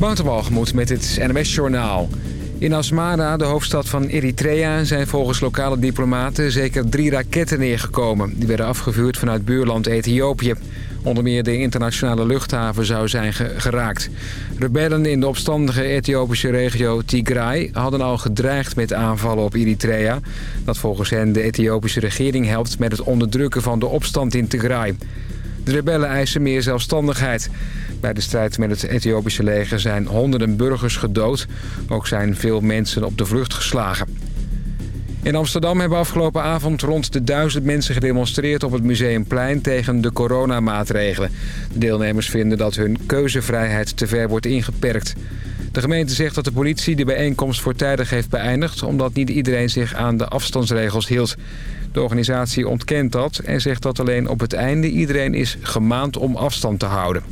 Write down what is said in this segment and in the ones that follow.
Wouter met het NMS Journaal. In Asmara, de hoofdstad van Eritrea, zijn volgens lokale diplomaten zeker drie raketten neergekomen. Die werden afgevuurd vanuit buurland Ethiopië. Onder meer de internationale luchthaven zou zijn geraakt. Rebellen in de opstandige Ethiopische regio Tigray hadden al gedreigd met aanvallen op Eritrea. Dat volgens hen de Ethiopische regering helpt met het onderdrukken van de opstand in Tigray. De rebellen eisen meer zelfstandigheid. Bij de strijd met het Ethiopische leger zijn honderden burgers gedood. Ook zijn veel mensen op de vlucht geslagen. In Amsterdam hebben afgelopen avond rond de duizend mensen gedemonstreerd op het Museumplein tegen de coronamaatregelen. De deelnemers vinden dat hun keuzevrijheid te ver wordt ingeperkt. De gemeente zegt dat de politie de bijeenkomst voortijdig heeft beëindigd... omdat niet iedereen zich aan de afstandsregels hield. De organisatie ontkent dat en zegt dat alleen op het einde iedereen is gemaand om afstand te houden.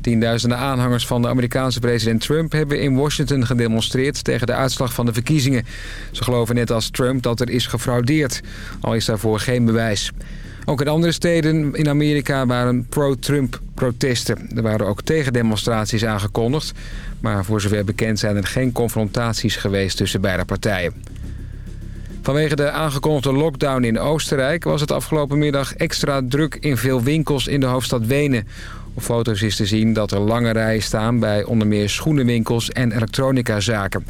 Tienduizenden aanhangers van de Amerikaanse president Trump hebben in Washington gedemonstreerd tegen de uitslag van de verkiezingen. Ze geloven net als Trump dat er is gefraudeerd, al is daarvoor geen bewijs. Ook in andere steden in Amerika waren pro-Trump protesten. Er waren ook tegendemonstraties aangekondigd, maar voor zover bekend zijn er geen confrontaties geweest tussen beide partijen. Vanwege de aangekondigde lockdown in Oostenrijk was het afgelopen middag extra druk in veel winkels in de hoofdstad Wenen. Op foto's is te zien dat er lange rijen staan bij onder meer schoenenwinkels en elektronicazaken.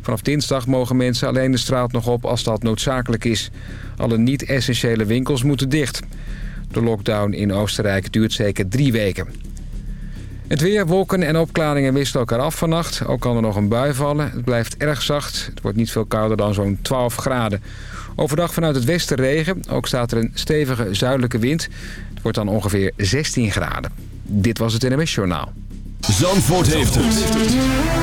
Vanaf dinsdag mogen mensen alleen de straat nog op als dat noodzakelijk is. Alle niet-essentiële winkels moeten dicht. De lockdown in Oostenrijk duurt zeker drie weken. Het weer, wolken en opklaringen wisselen elkaar af vannacht. Ook kan er nog een bui vallen. Het blijft erg zacht. Het wordt niet veel kouder dan zo'n 12 graden. Overdag vanuit het westen regen. Ook staat er een stevige zuidelijke wind. Het wordt dan ongeveer 16 graden. Dit was het NMS Journaal. Zandvoort heeft het.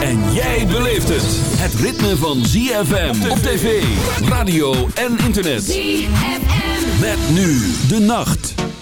En jij beleeft het. Het ritme van ZFM op tv, radio en internet. ZFM. Met nu de nacht.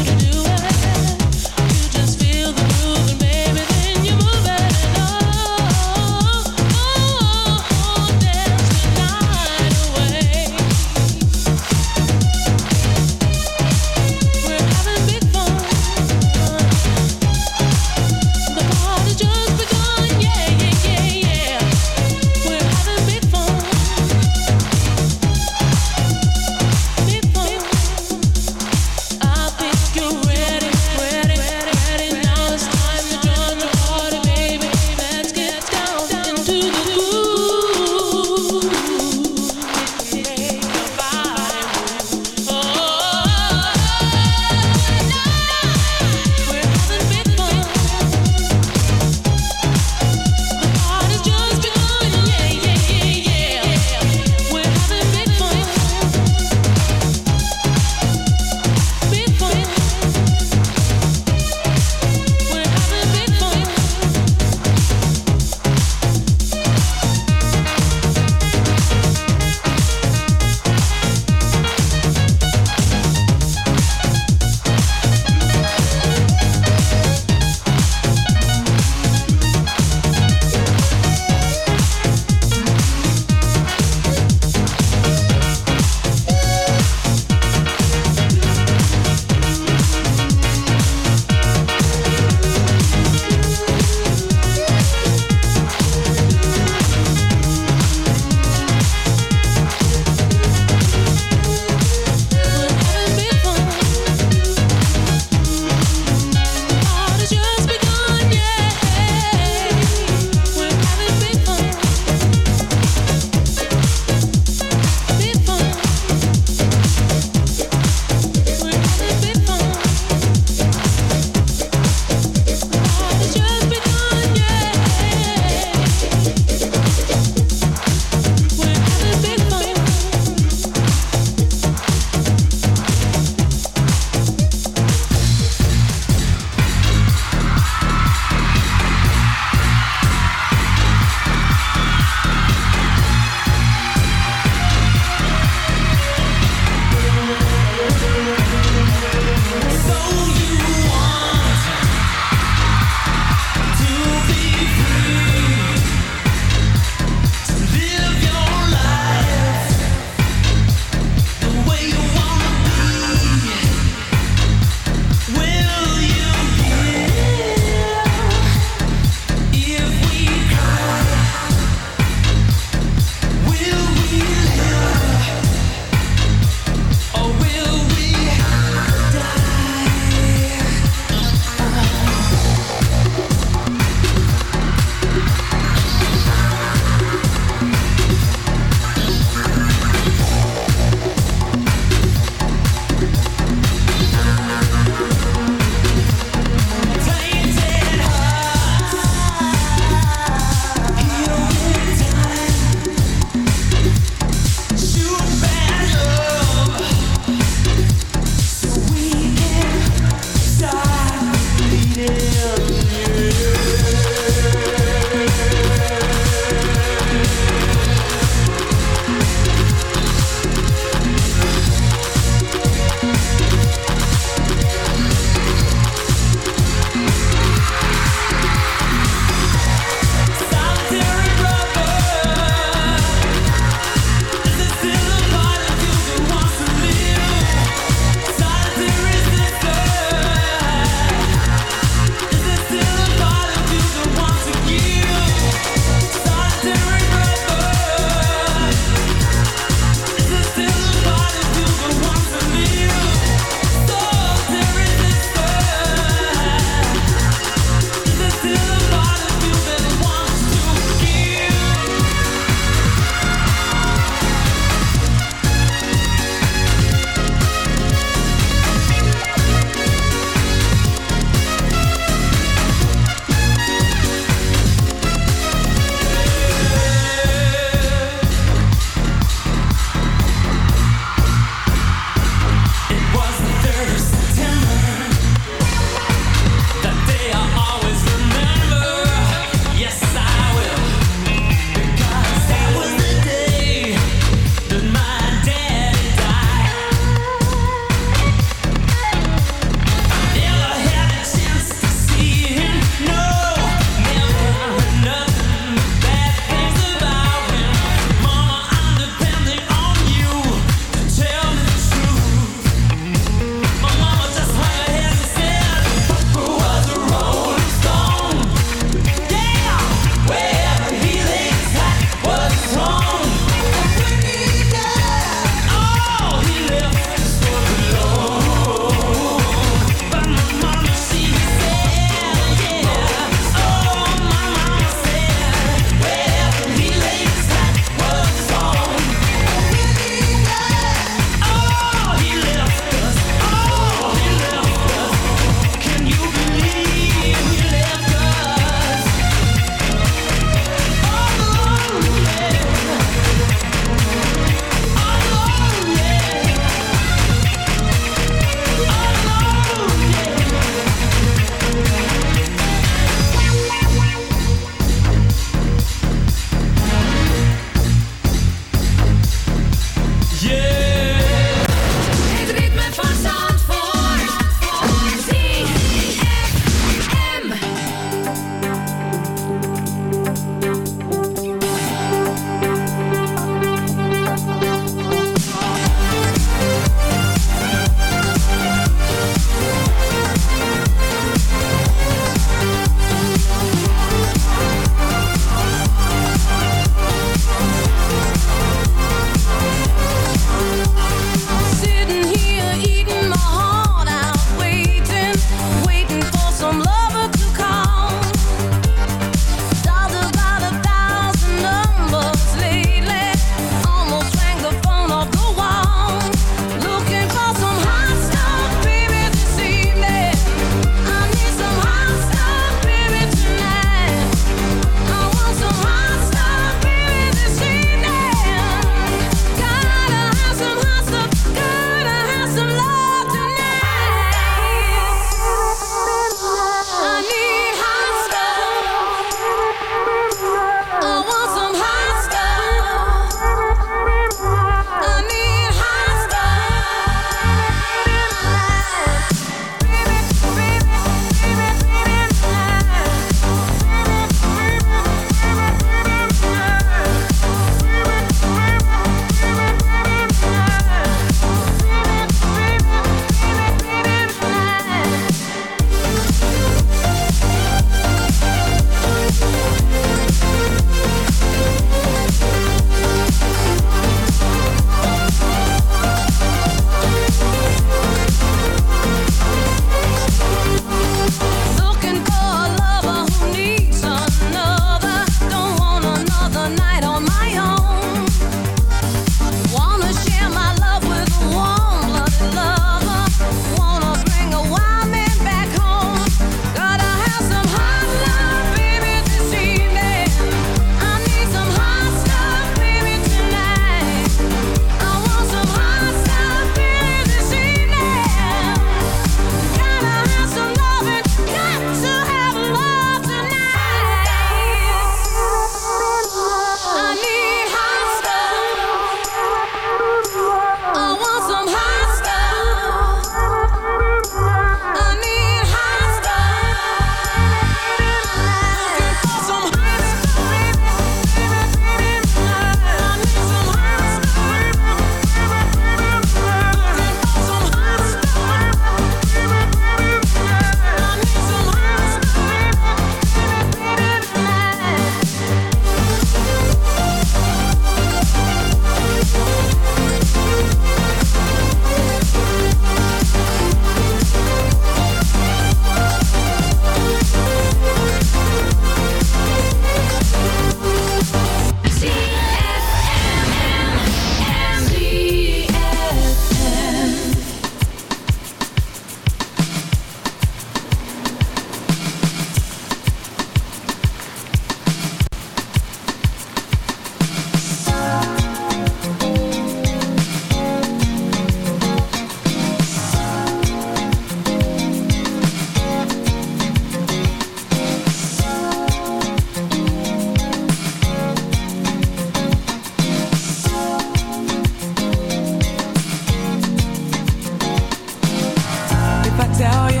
tell you,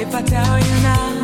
if I tell you now.